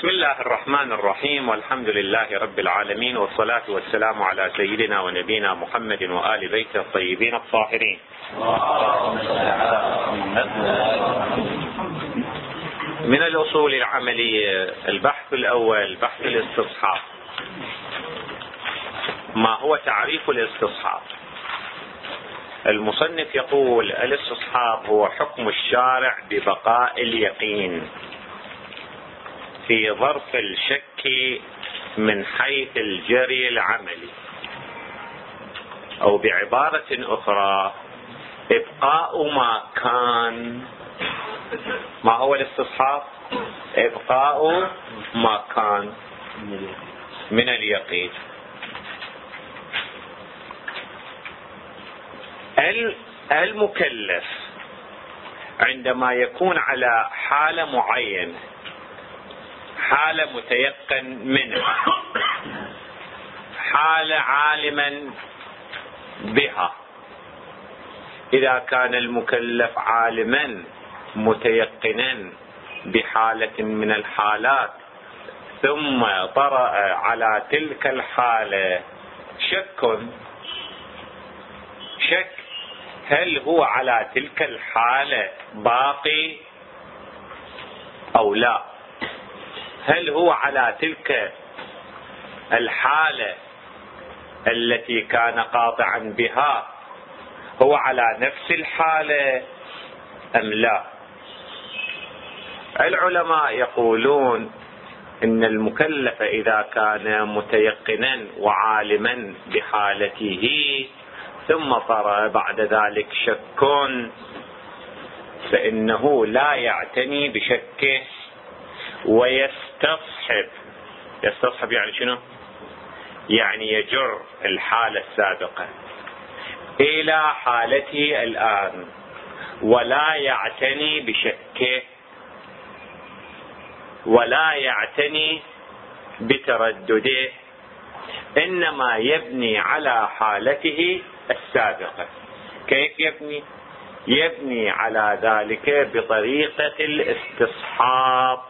بسم الله الرحمن الرحيم والحمد لله رب العالمين والصلاة والسلام على سيدنا ونبينا محمد وآل بيته الطيبين الطاهرين. من الأصول العملية البحث الأول بحث الاستصحاب. ما هو تعريف الاستصحاب؟ المصنف يقول الاستصحاب هو حكم الشارع ببقاء اليقين. في ظرف الشك من حيث الجري العملي. أو بعبارة أخرى إبقاء ما كان. ما هو الاستصحاب إبقاء ما كان. من اليقين. المكلف عندما يكون على حالة معينة حالة متيقن منها حالة عالما بها. إذا كان المكلف عالما متيقنا بحالة من الحالات ثم طرأ على تلك الحالة شك شك هل هو على تلك الحالة باقي أو لا؟ هل هو على تلك الحالة التي كان قاطعا بها هو على نفس الحالة أم لا؟ العلماء يقولون إن المكلف إذا كان متيقنا وعالما بحالته ثم طرى بعد ذلك شك فإنه لا يعتني بشكه ويستصحب يستصحب. يعني شنو؟ يعني يجر الحالة السابقة. إلى حالته الآن ولا يعتني بشكه ولا يعتني بتردده إنما يبني على حالته السابقة. كيف يبني؟ يبني على ذلك بطريقة الاستصحاب.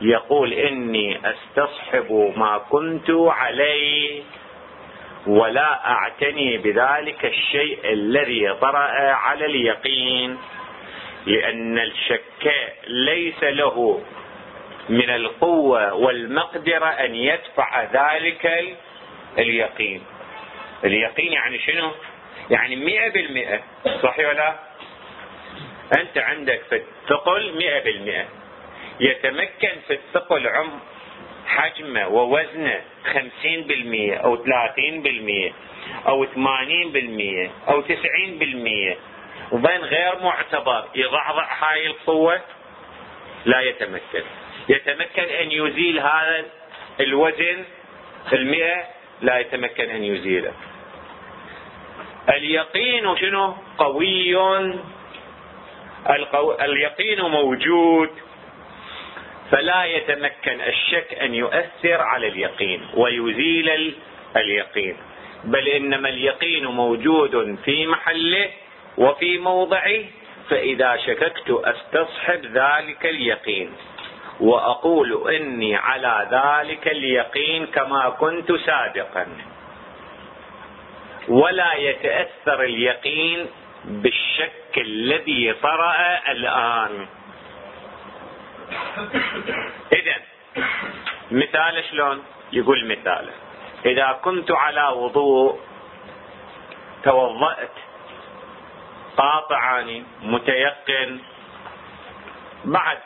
يقول إني أستصحب ما كنت عليه ولا أعتني بذلك الشيء الذي طرأ على اليقين لأن الشك ليس له من القوة والمقدرة أن يدفع ذلك اليقين. اليقين يعني شنو؟ يعني مئة بالمئة صحيح ولا؟ أنت عندك في الثقل مئة بالمئة. يتمكن في الثقل عم حجمه ووزنه خمسين بالمية أو ثلاثين بالمية أو ثمانين بالمية أو تسعين بالمية. وبين غير معتبر يضعضع هاي القوة لا يتمكن. يتمكن أن يزيل هذا الوزن المئة لا يتمكن أن يزيله. اليقين شنو؟ قوي. القو... اليقين موجود. فلا يتمكن الشك أن يؤثر على اليقين ويزيل اليقين. بل إنما اليقين موجود في محله وفي موضعه فإذا شككت أستصحب ذلك اليقين. وأقول إني على ذلك اليقين كما كنت سابقا. ولا يتأثر اليقين بالشك الذي طرأ الآن. إذا مثال شلون؟ يقول مثال. إذا كنت على وضوء توضأت قاطعاني متيقن بعد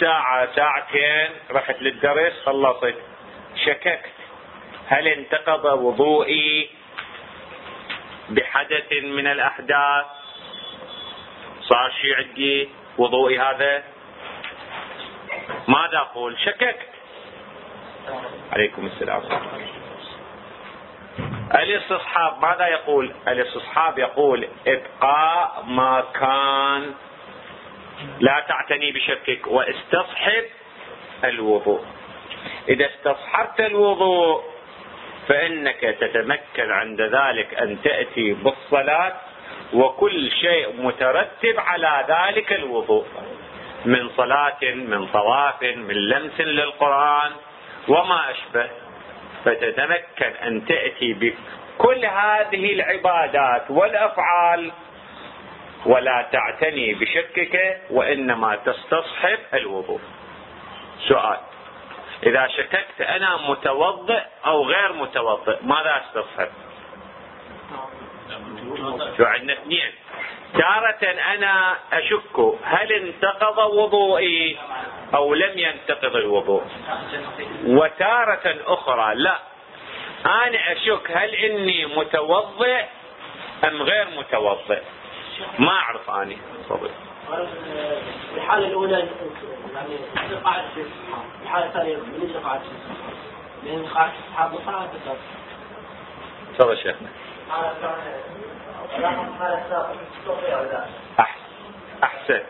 ساعة ساعتين رحت للدرس خلصت. شككت. هل انتقض وضوئي بحدث من الأحداث؟ صار شي عندي وضوئي هذا؟ ماذا أقول؟ شككت. عليكم السلام. الاستصحاب ماذا يقول؟ الاستصحاب يقول ابقاء ما كان. لا تعتني بشكك واستصحب الوضوء. إذا استصحبت الوضوء فإنك تتمكن عند ذلك أن تأتي بالصلاة وكل شيء مترتب على ذلك الوضوء. من صلاة من طواف من لمس للقرآن وما أشبه. فتتمكن أن تأتي بكل هذه العبادات والأفعال ولا تعتني بشكك وإنما تستصحب الوضوء. سؤال إذا شككت أنا متوضئ أو غير متوضئ ماذا أستصحب؟ شو عندنا اثنين؟ تارة أنا أشك هل انتقض وضوئي أو لم ينتقض الوضوء. وتارة أخرى لا. أنا أشك هل إني متوضئ أم غير متوضئ. ما أعرف أني الحالة الأولى يعني قاعدة الحالة الثانية من قاعدة؟ لأن قاعدة الصحابة صلاة تفضل. شيخنا. أحسن.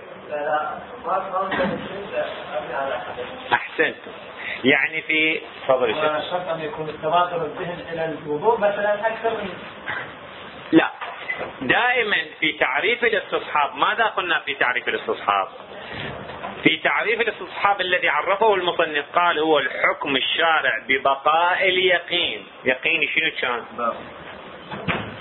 أحسنتم. يعني في تفضل شرط أن يكون التبادر الذهن إلى الوضوء مثلا أكثر من لا. دائما في تعريف الاستصحاب ماذا قلنا في تعريف الاستصحاب؟ في تعريف الاستصحاب الذي عرفه المصنف قال هو الحكم الشارع ببقاء اليقين. يقين شنو كان؟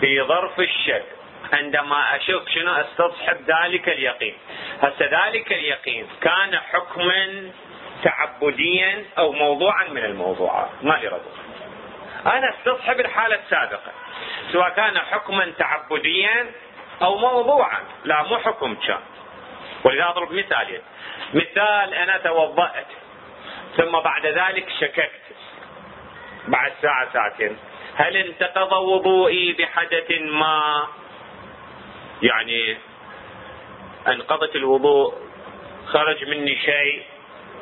في ظرف الشك عندما أشك شنو أستصحب ذلك اليقين. هسه ذلك اليقين كان حكما تعبديا أو موضوعا من الموضوعات ما لي رد أنا أستصحب الحالة السابقة. سواء كان حكما تعبديا أو موضوعا. لا مو حكم كان. ولذا أضرب مثال مثال أنا توضأت ثم بعد ذلك شككت. بعد ساعة ساعتين. هل انتقض وضوئي بحدث ما؟ يعني انقضت الوضوء خرج مني شيء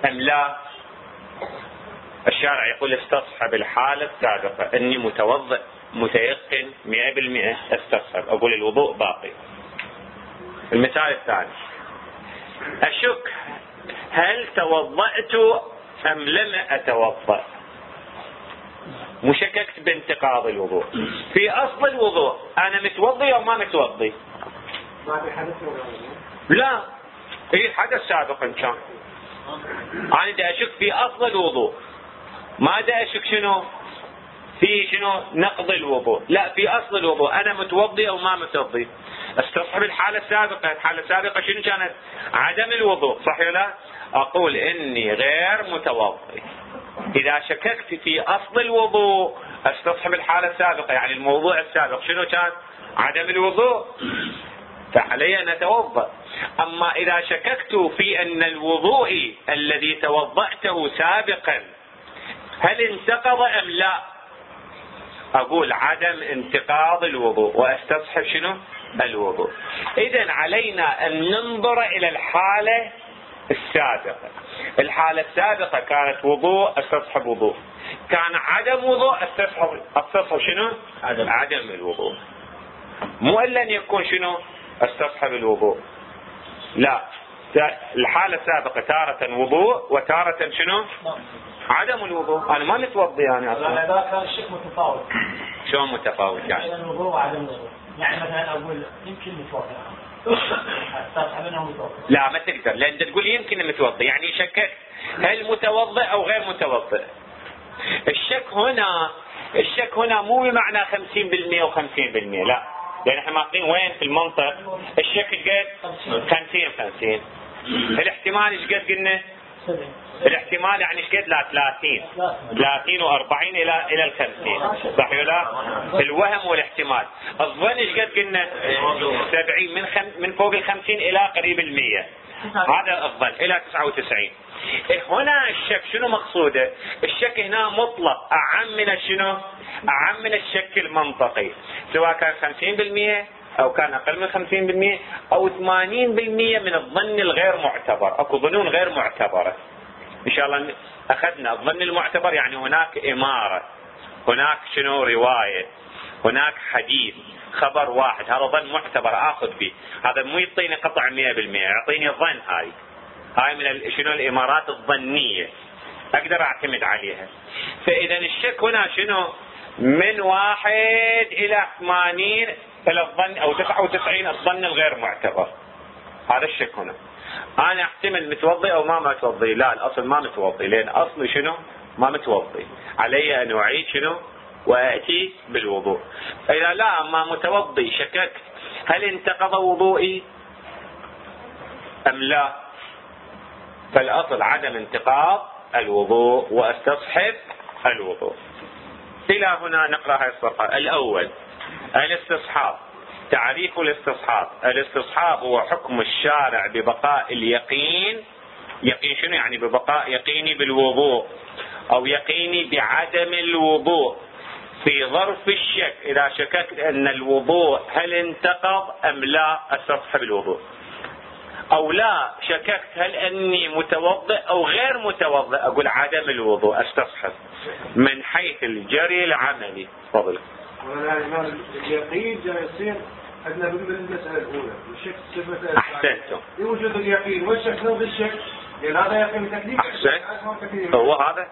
أم لا؟ الشارع يقول استصحب الحالة السابقة إني متوضئ متيقن مئة بالمئة استصحب أقول الوضوء باقي. المثال الثاني. أشك هل توضأت أم لم أتوضأ؟ مشككت بانتقاض الوضوء. في أصل الوضوء. أنا متوضي أو ما متوضي؟ ما في حدث لا اي حدث سابقا كان أنا دا أشك في أصل الوضوء. ما دا أشك شنو؟ في شنو؟ نقض الوضوء. لا في أصل الوضوء. أنا متوضي أو ما متوضي. استصحب الحالة السابقة. الحالة السابقة شنو كانت؟ عدم الوضوء. صح ولا لا؟ أقول إني غير متوضي. إذا شككت في أصل الوضوء استصحب الحالة السابقة يعني الموضوع السابق. شنو كان؟ عدم الوضوء. فعلي أن أتوضأ. أما إذا شككت في أن الوضوء الذي توضأته سابقا هل انتقض أم لا؟ أقول عدم انتقاض الوضوء. وأستصحب شنو؟ الوضوء. اذا علينا أن ننظر إلى الحالة السابقة. الحالة السابقة كانت وضوء استصحب وضوء. كان عدم وضوء استصحب استصحب شنو؟ عدم, عدم الوضوء. مو إلا أن يكون شنو؟ استصحب الوضوء. لا. الحالة السابقة تارة وضوء وتارة شنو؟ عدم الوضوء. أنا ما متوضي يعني أصلا. لا كان الشيء متفاوت. شلون متفاوت يعني؟ الوضوء وعدم الوضوء. يعني مثلا أقول يمكن متوضي. لا ما تقدر. لأن تقول يمكن متوضي يعني شككت هل متوضئ أو غير متوضئ؟ الشك هنا الشك هنا مو بمعنى 50% و50% لا. لأن إحنا ماخذين وين؟ في المنطق. الشك قد 50 50 الاحتمال إيش قد قلنا؟ الاحتمال يعني إيش قد لا 30 30 و40 إلى إلى ال 50 صح ولا؟ الوهم والاحتمال. الظن إيش قد قلنا؟ 70 من خم من فوق ال 50 إلى قريب ال 100 هذا الظن. إلى 99 إيه هنا الشك شنو مقصوده؟ الشك هنا مطلق. أعم من شنو؟ أعم من الشك المنطقي. سواء كان 50% أو كان أقل من 50% أو 80% من الظن الغير معتبر. أكو ظنون غير معتبرة. إن شاء الله أخذنا. الظن المعتبر يعني هناك إمارة. هناك شنو؟ رواية. هناك حديث. خبر واحد. هذا ظن معتبر. آخذ به. هذا مو يعطيني قطع 100% يعطيني ظن هاي. هاي من شنو؟ الإمارات الظنية. أقدر أعتمد عليها. فإذا الشك هنا شنو؟ من واحد إلى 80 فلا الظن أو 99 الظن الغير معتبر. هذا الشك هنا. أنا أحتمل متوضي أو ما متوضي؟ لا الأصل ما متوضي. لأن أصلي شنو؟ ما متوضي. علي أن أعيد شنو؟ وأتي بالوضوء. فإذا لا ما متوضي شككت. هل انتقض وضوئي؟ أم لا؟ فالأصل عدم انتقاض الوضوء وأستصحب الوضوء. إلى هنا نقرأ هذه الصفحة. الأول الاستصحاب. تعريف الاستصحاب. الاستصحاب هو حكم الشارع ببقاء اليقين. يقين شنو يعني ببقاء؟ يقيني بالوضوء. أو يقيني بعدم الوضوء. في ظرف الشك. إذا شككت أن الوضوء هل انتقض أم لا أستصحب الوضوء. أو لا شككت هل أني متوضئ أو غير متوضئ أقول عدم الوضوء أستصحب. من حيث الجري العملي. اليقين جاي يصير عندنا بالمساله الاولى الشك صفه أحسنتم. يوجد اليقين؟ والشك ضد الشك؟ لأن هذا يقين تكليف. أحسن. هو هذا؟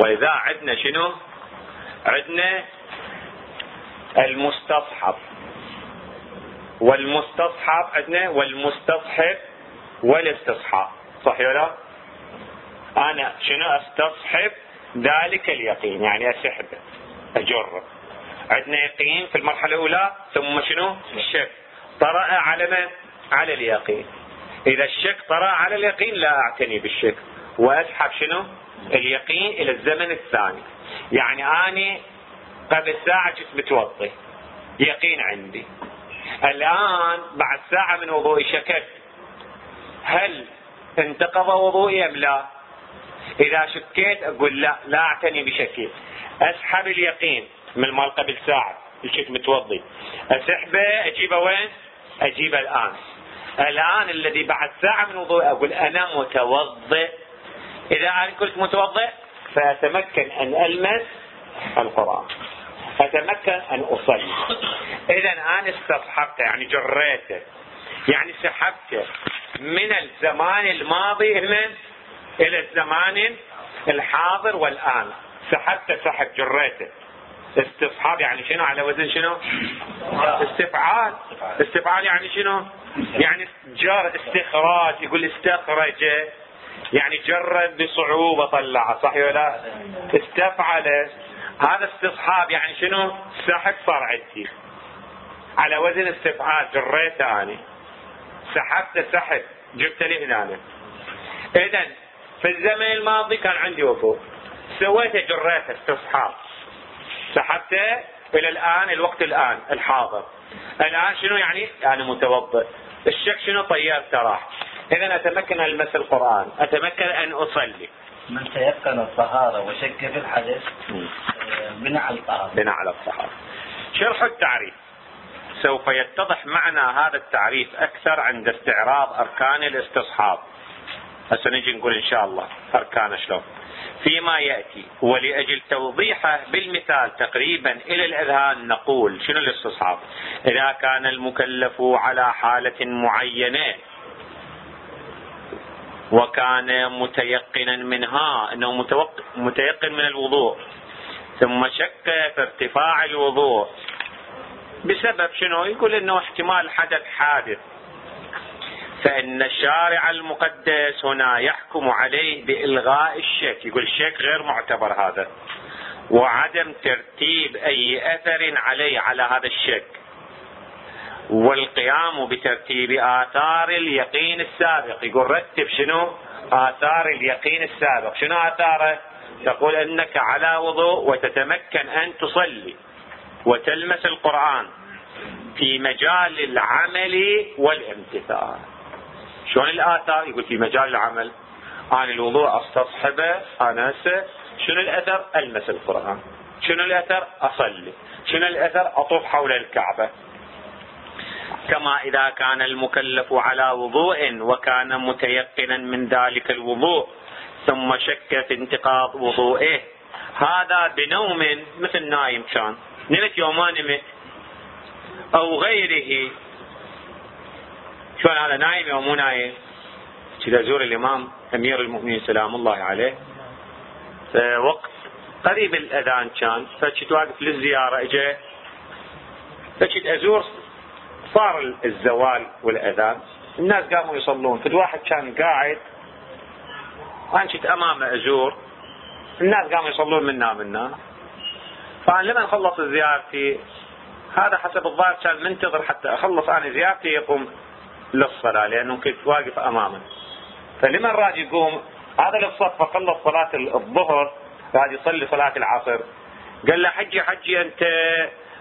وإذا عندنا شنو؟ عندنا المستصحب. والمستصحب عندنا والمستصحب والاستصحاب. صح ولا لا؟ أنا شنو أستصحب؟ ذلك اليقين. يعني اسحبه أجره. عندنا يقين في المرحلة الأولى ثم شنو؟ الشك. طرأ على من؟ على اليقين. إذا الشك طرأ على اليقين لا أعتني بالشك. وأسحب شنو؟ اليقين إلى الزمن الثاني. يعني أنا قبل ساعة كنت متوضي. يقين عندي. الآن بعد ساعة من وضوئي شككت. هل انتقض وضوئي أم لا؟ إذا شكيت أقول لا لا أعتني بشكي. أسحب اليقين. من مال قبل ساعة. كنت متوضي. أسحبه أجيبه وين؟ أجيبه الآن. الآن الذي بعد ساعة من وضوء أقول أنا متوضئ. إذا أنا كنت متوضئ فأتمكن أن ألمس القرآن. أتمكن أن أصلي. إذا أنا استصحبته يعني جريته يعني سحبته من الزمان الماضي إلى الزمان الحاضر والآن. سحبت سحب جريته. استصحاب يعني شنو؟ على وزن شنو؟ استفعال. استفعال يعني شنو؟ يعني جار استخراج يقول استخرج. يعني جرد بصعوبة طلع صح ولا استفعل. هذا استصحاب يعني شنو؟ سحب صار عندي على وزن استفعال جريته اني سحبت سحب جبت لي هنا اذا في الزمن الماضي كان عندي وضوء سويته جريته استصحاب. سحبته إلى الآن الوقت الآن الحاضر. الآن شنو يعني؟ يعني متوضئ. الشك شنو؟ طيرت راح اذا أتمكن ان المس القرآن. أتمكن أن أصلي. من تيقن الطهارة وشك في الحدث بناء على الطهارة. بناء على الطهارة. شرح التعريف. سوف يتضح معنى هذا التعريف أكثر عند استعراض أركان الاستصحاب. هسه نجي نقول إن شاء الله اركان شلون؟ فيما يأتي. ولأجل توضيحه بالمثال تقريبا إلى الأذهان نقول شنو الاستصحاب؟ إذا كان المكلف على حالة معينة وكان متيقنا منها إنه متيقن من الوضوء ثم شك في ارتفاع الوضوء بسبب شنو؟ يقول إنه احتمال حدث حادث. فإن الشارع المقدس هنا يحكم عليه بإلغاء الشك يقول الشك غير معتبر هذا. وعدم ترتيب أي أثر عليه على هذا الشك والقيام بترتيب آثار اليقين السابق. يقول رتب شنو؟ آثار اليقين السابق. شنو آثاره؟ تقول أنك على وضوء وتتمكن أن تصلي وتلمس القرآن في مجال العمل والامتثال. شلون الآثار؟ يقول في مجال العمل. أنا الوضوء أستصحبه أناسه. شنو الأثر؟ ألمس القرآن. شنو الأثر؟ أصلي. شنو الأثر؟ أطوف حول الكعبة. كما إذا كان المكلف على وضوء وكان متيقنا من ذلك الوضوء ثم شك في انتقاض وضوئه. هذا بنوم مثل نايم كان. نمت يومان نمت أو غيره. شلون هذا نايم أو مو نايم كذا زور الإمام أمير المؤمنين سلام الله عليه. وقت قريب الأذان كان فكنت واقف للزيارة اجى فكنت أزور صار الزوال والأذان. الناس قاموا يصلون في واحد كان قاعد. وأنا كنت امامه أزور. الناس قاموا يصلون منا منا. فأنا لما خلص زيارتي هذا حسب الظاهر كان منتظر حتى أخلص أنا زيارتي يقوم للصلاة لأنه كنت واقف أمامه. فلما راد يقوم؟ هذا للصف فخلص صلاة الظهر راد يصلي صلاة العصر. قال له حجي حجي أنت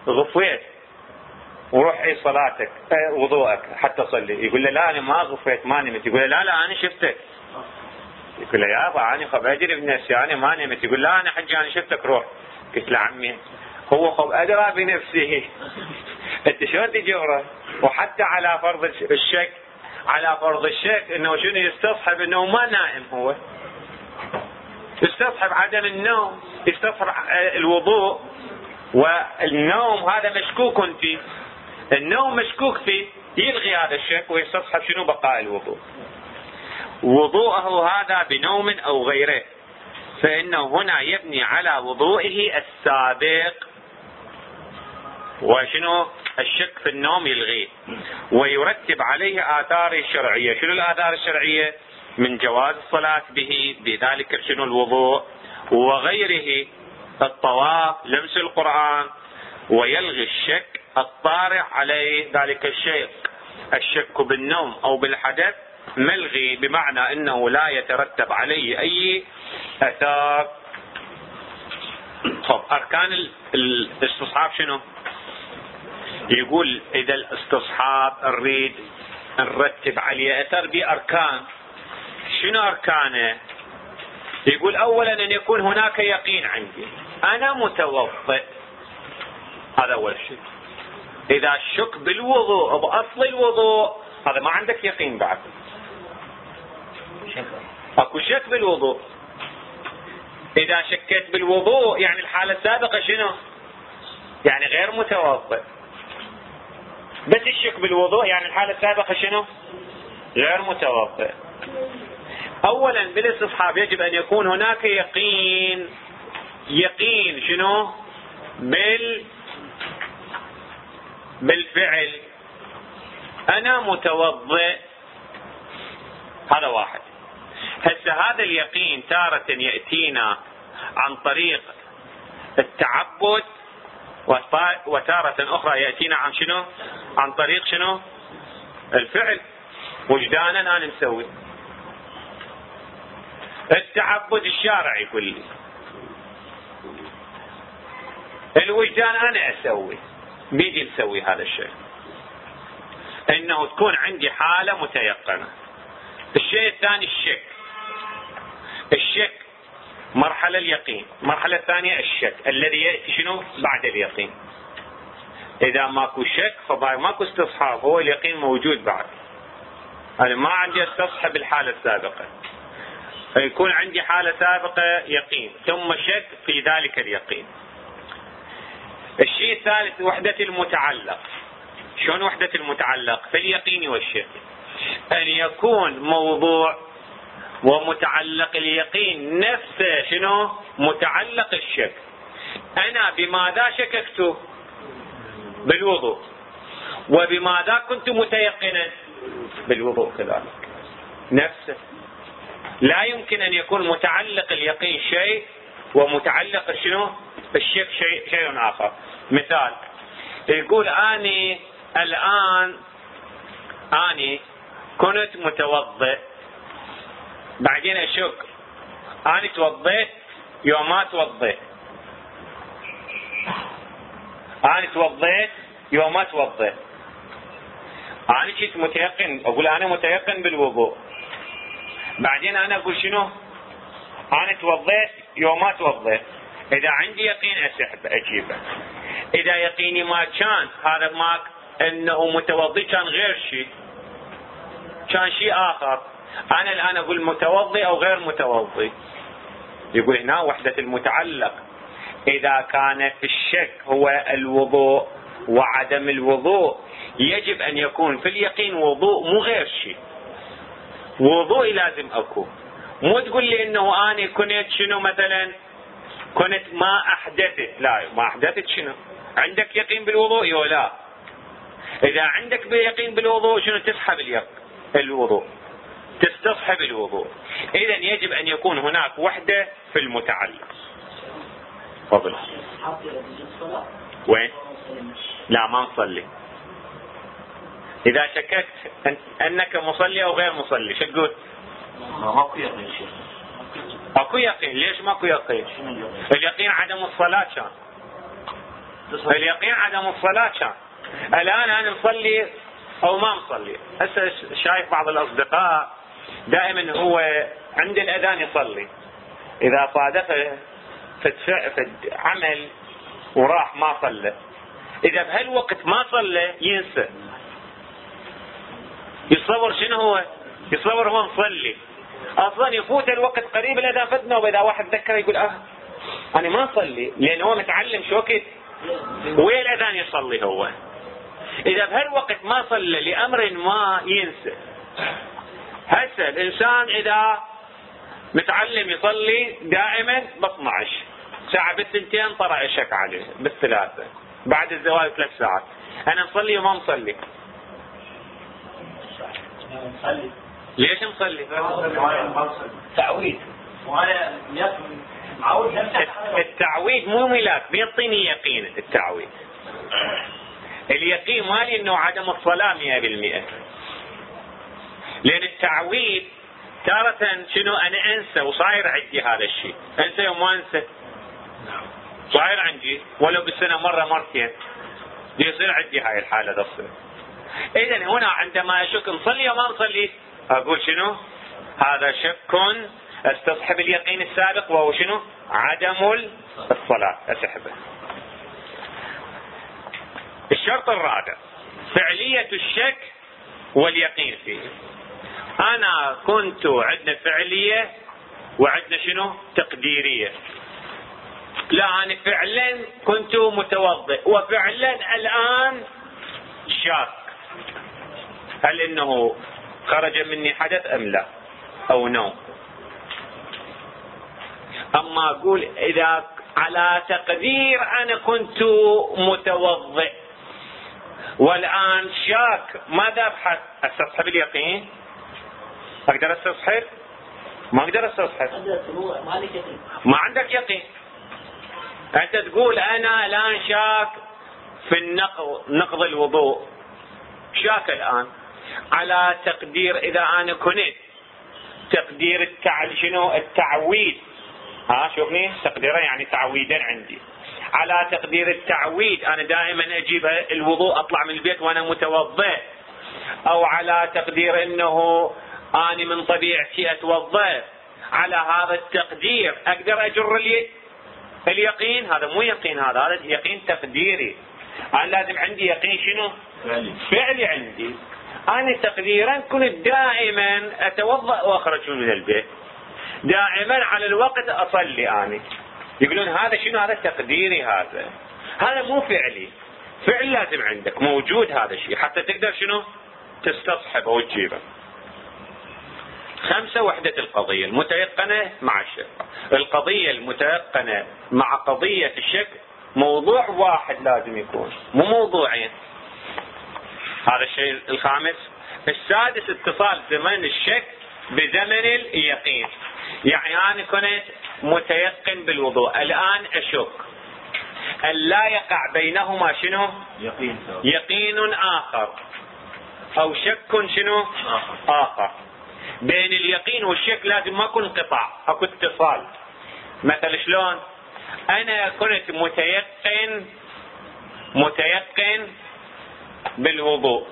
غفيت. وروح اي صلاتك اي وضوءك حتى صلي. يقول له لا أنا ما غفيت ما نمت يقول له لا لا أنا شفتك. يقول له يابا أنا خب ادري بنفسي أنا ما نمت يقول لا أنا حجي أنا شفتك روح. قلت له عمي هو خب أدرى بنفسه. أنت شلون تجبره وحتى على فرض الشك على فرض الشك إنه شنو يستصحب إنه ما نائم هو. يستصحب عدم النوم يستصحب الوضوء والنوم هذا مشكوك فيه. النوم مشكوك فيه يلغي هذا الشك ويستصحب شنو؟ بقاء الوضوء. وضوءه هذا بنوم أو غيره فإنه هنا يبني على وضوئه السابق. وشنو؟ الشك في النوم يلغيه ويرتب عليه آثار الشرعية. شنو الآثار الشرعية؟ من جواز الصلاة به بذلك شنو الوضوء وغيره. الطواف لمس القرآن. ويلغي الشك الطارئ عليه ذلك الشيء الشك بالنوم أو بالحدث ملغي بمعنى أنه لا يترتب عليه أي أثار. طب أركان الاستصحاب شنو؟ يقول إذا الاستصحاب نريد نرتب عليه. أثر بأركان شنو أركانه؟ يقول أولا أن يكون هناك يقين عندي. أنا متوضئ هذا أول شيء. إذا شك بالوضوء بأصل الوضوء هذا ما عندك يقين بعد. أكو شك بالوضوء. إذا شكيت بالوضوء يعني الحالة السابقة شنو؟ يعني غير متوضئ بس الشك بالوضوء؟ يعني الحالة السابقة شنو؟ غير متوضئ اولا بالاستصحاب يجب أن يكون هناك يقين. يقين شنو؟ بال بالفعل. أنا متوضئ. هذا واحد. هسه هذا اليقين تارة يأتينا عن طريق التعبد وتارة أخرى يأتينا عن شنو؟ عن طريق شنو؟ الفعل. وجدانا أنا نسوي التعبد الشارع يقول لي الوجدان أنا أسوي. بيجي نسوي هذا الشيء. إنه تكون عندي حالة متيقنة. الشيء الثاني الشك. الشك مرحلة اليقين. مرحلة الثانية الشك. الذي يأتي شنو؟ بعد اليقين. إذا ماكو شك فباي ماكو استصحاب هو اليقين موجود بعد. أنا ما عندي استصحب الحالة السابقة. فيكون عندي حالة سابقة يقين ثم شك في ذلك اليقين. الشيء الثالث وحدة المتعلق. شلون وحدة المتعلق؟ في اليقين والشك. أن يكون موضوع ومتعلق اليقين نفسه شنو؟ متعلق الشك. أنا بماذا شككت بالوضوء وبماذا كنت متيقنا بالوضوء كذلك. نفسه. لا يمكن أن يكون متعلق اليقين شيء ومتعلق شنو؟ الشك شيء, شيء آخر. مثال يقول أني الآن أني كنت متوضئ. بعدين أشك. أنا توضيت يوم ما توضيت. أنا توضيت يوم ما توضيت. أنا كنت متيقن. أقول أنا متيقن بالوضوء. بعدين أنا أقول شنو؟ أنا توضيت يوم ما توضيت. إذا عندي يقين أسحب أجيبه إذا يقيني ما كان هذا ما أنه متوضي كان غير شيء. كان شيء آخر. أنا الآن أقول متوضي أو غير متوضي يقول هنا وحدة المتعلق. إذا كان الشك هو الوضوء وعدم الوضوء يجب أن يكون في اليقين وضوء مو غير شيء. وضوء لازم أكون مو تقول لي إنه اني كنت شنو مثلا؟ كنت ما أحدثت. لا ما أحدثت شنو؟ عندك يقين بالوضوء؟ ولا لا. إذا عندك يقين بالوضوء شنو تسحب اليق الوضوء؟ تستصحب الوضوء. اذا يجب أن يكون هناك وحدة في المتعلق. فضل وين؟ لا ما نصلي. إذا شككت أنك مصلي أو غير مصلي شو تقول؟ ماكو يقين اكو يقين. ليش ماكو يقين؟ اليقين عدم الصلاة كان اليقين عدم الصلاة كان الآن أنا مصلي أو ما مصلي؟ هسه شايف بعض الأصدقاء دائما هو عند الأذان يصلي. إذا صادفه في عمل وراح ما صلى. إذا بهالوقت ما صلى ينسى. يتصور شنو هو؟ يتصور هو مصلي. أصلا يفوت الوقت قريب الاذان فتنا وإذا واحد ذكر يقول آه أنا ما أصلي لأن هو متعلم شو وقت؟ وين الأذان يصلي هو؟ إذا بهالوقت ما صلى لأمر ما ينسى. هسه الإنسان إذا متعلم يصلي دائما ب 12 ساعة بالثنتين طرأ الشك عليه بالثلاثة. بعد الزواج ثلاث ساعات. أنا مصلي وما مصلي. ليش مصلي؟ تعويد وأنا التعويد مو ملاك بيعطيني يقين التعويد اليقين مالي إنه عدم الصلاة 100% لأن التعويد تارة شنو أنا أنسى وصاير عندي هذا الشيء. أنسى يوم ما أنسى. صاير عندي. ولو بالسنة مرة مرتين. يصير عندي هاي الحالة تصير إذا هنا عندما أشك نصلي أو ما نصلي أقول شنو؟ هذا شك أستصحب اليقين السابق وهو شنو؟ عدم الصلاة. أسحبه. الشرط الرابع. فعلية الشك واليقين فيه. أنا كنت عندنا فعلية وعندنا شنو؟ تقديرية. لا أنا فعلا كنت متوضئ وفعلا الآن شاك. هل إنه خرج مني حدث أم لا؟ أو نوم أما أقول إذا على تقدير أنا كنت متوضئ. والآن شاك. ماذا أبحث؟ استصحب اليقين؟ أقدر أستصحب؟ ما أقدر أستصحب. ما عندك يقين؟ أنت تقول أنا الان شاك في النقض نقض الوضوء. شاك الآن. على تقدير إذا أنا كنت. تقدير التع... شنو؟ التعويد. ها شوفني. تقديره يعني تعويدا عندي. على تقدير التعويد أنا دائما أجيب الوضوء أطلع من البيت وأنا متوضئ. أو على تقدير إنه اني من طبيعتي اتوضا على هذا التقدير أقدر أجر اليد اليقين؟ هذا مو يقين هذا هذا يقين تقديري. أنا لازم عندي يقين شنو؟ فعلي, عندي. أنا تقديرا كنت دائما أتوضأ واخرج من البيت. دائما على الوقت أصلي اني يقولون هذا شنو؟ هذا تقديري هذا. هذا مو فعلي. فعل لازم عندك. موجود هذا الشيء. حتى تقدر شنو؟ تستصحبه وتجيبه. خمسة وحدة القضية المتيقنة مع الشك القضية المتيقنة مع قضية الشك موضوع واحد لازم يكون مو موضوعين. هذا الشيء الخامس. السادس اتصال زمن الشك بزمن اليقين. يعني أنا كنت متيقن بالوضوء. الآن أشك. أن لا يقع بينهما شنو؟ يقين, يقين آخر. أو شك شنو؟ آخر, آخر. بين اليقين والشك لازم ما يكون انقطاع اكو اتصال. مثل شلون؟ أنا كنت متيقن متيقن بالوضوء.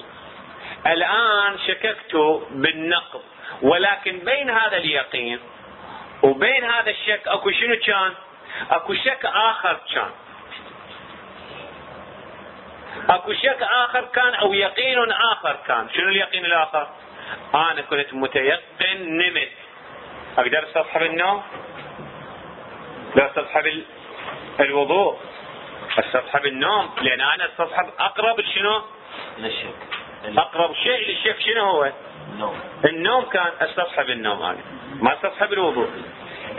الآن شككت بالنقض ولكن بين هذا اليقين وبين هذا الشك أكو شنو كان؟ أكو شك آخر كان. أكو شك آخر كان أو يقين آخر كان. شنو اليقين الآخر؟ أنا كنت متيقن نمت أقدر استصحب النوم لا استصحب الوضوء استصحب النوم لأن أنا استصحب اقرب شنو؟ اقرب شيء للشك شنو هو؟ النوم. النوم كان استصحب النوم أنا ما استصحب الوضوء.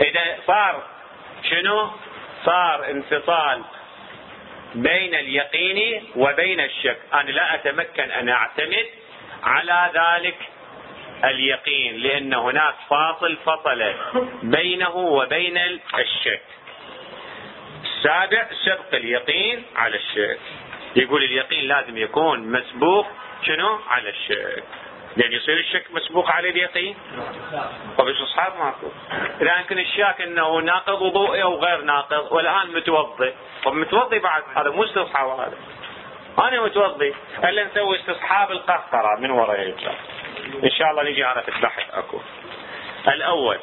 اذا صار شنو؟ صار انفصال بين اليقين وبين الشك أنا لا اتمكن آن اعتمد على ذلك اليقين لأن هناك فاصل فصل بينه وبين الشك السابع سبق اليقين على الشك يقول اليقين لازم يكون مسبوق شنو؟ على الشك لأن يصير الشك مسبوق على اليقين؟ طب الاستصحاب ماكو؟ لكن الشاك إنه ناقض وضوئي أو غير ناقض والآن متوضي طب متوضي بعد هذا مو استصحاب هذا. أنا متوضي هلا نسوي استصحاب القهقرة من وراء إن شاء الله نجي على في البحث أكو. الأول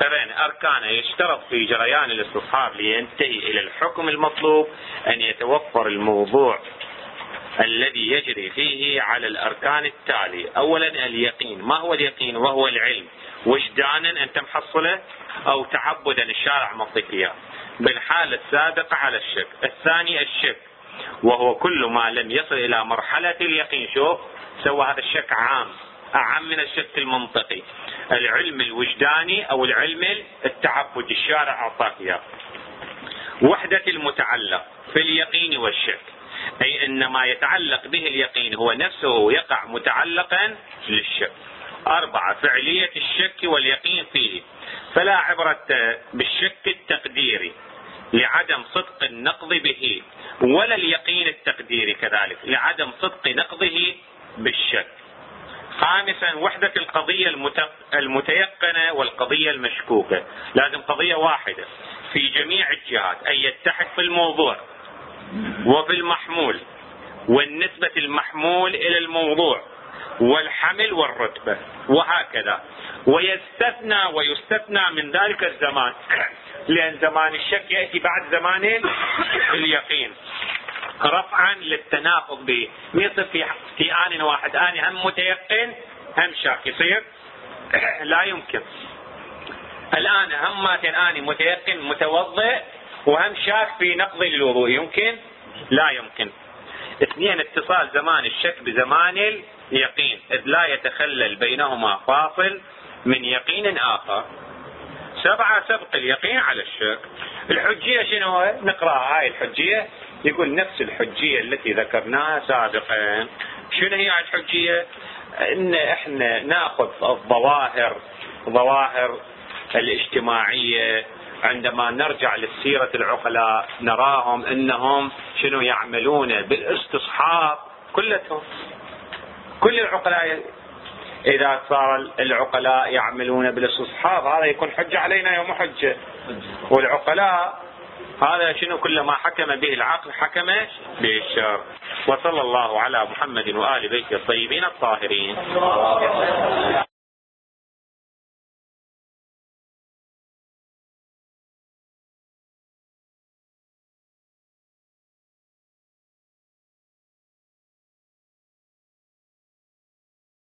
ترين أركانه يشترط في جريان الاستصحاب لينتهي إلى الحكم المطلوب أن يتوفر الموضوع الذي يجري فيه على الأركان التالي. أولا اليقين. ما هو اليقين؟ وهو العلم. وجدانا أنت محصله أو تعبدا الشارع مطيك بالحالة السابقة على الشك. الثاني الشك. وهو كل ما لم يصل إلى مرحلة اليقين. شوف سوى هذا الشك عام. أعم من الشك المنطقي. العلم الوجداني أو العلم التعبد الشارع أعطاك إياه وحدة المتعلق في اليقين والشك. أي أن ما يتعلق به اليقين هو نفسه يقع متعلقا للشك. أربعة فعلية الشك واليقين فيه. فلا عبرة بالشك التقديري لعدم صدق النقض به ولا اليقين التقديري كذلك لعدم صدق نقضه بالشك. خامسا وحدة القضية المتيقنة والقضية المشكوكة. لازم قضية واحدة في جميع الجهات أن يتحد في الموضوع وفي المحمول والنسبة المحمول إلى الموضوع والحمل والرتبة وهكذا. ويستثنى ويستثنى من ذلك الزمان. لأن زمان الشك يأتي بعد زمان اليقين. رفعا للتناقض به يصير في في آن واحد. آن هم متيقن هم شاك. يصير؟ لا يمكن. الآن هماتين آني متيقن متوضئ وهم شاك في نقض الوضوء. يمكن؟ لا يمكن. اثنين اتصال زمان الشك بزمان اليقين. إذ لا يتخلل بينهما فاصل من يقين آخر. سبعة سبق اليقين على الشك. الحجية شنو نقرأ هاي الحجية. يقول نفس الحجية التي ذكرناها سابقا. شنو هي الحجية؟ إن إحنا نأخذ الظواهر ظواهر الاجتماعية. عندما نرجع للسيرة العقلاء نراهم إنهم شنو يعملون بالاستصحاب كلتهم. كل العقلاء إذا صار العقلاء يعملون بالاستصحاب هذا يكون حجة علينا يوم حجة. والعقلاء هذا شنو كل ما حكم به العقل حكم به الشر وصلى الله على محمد وآل بيته الطيبين الطاهرين.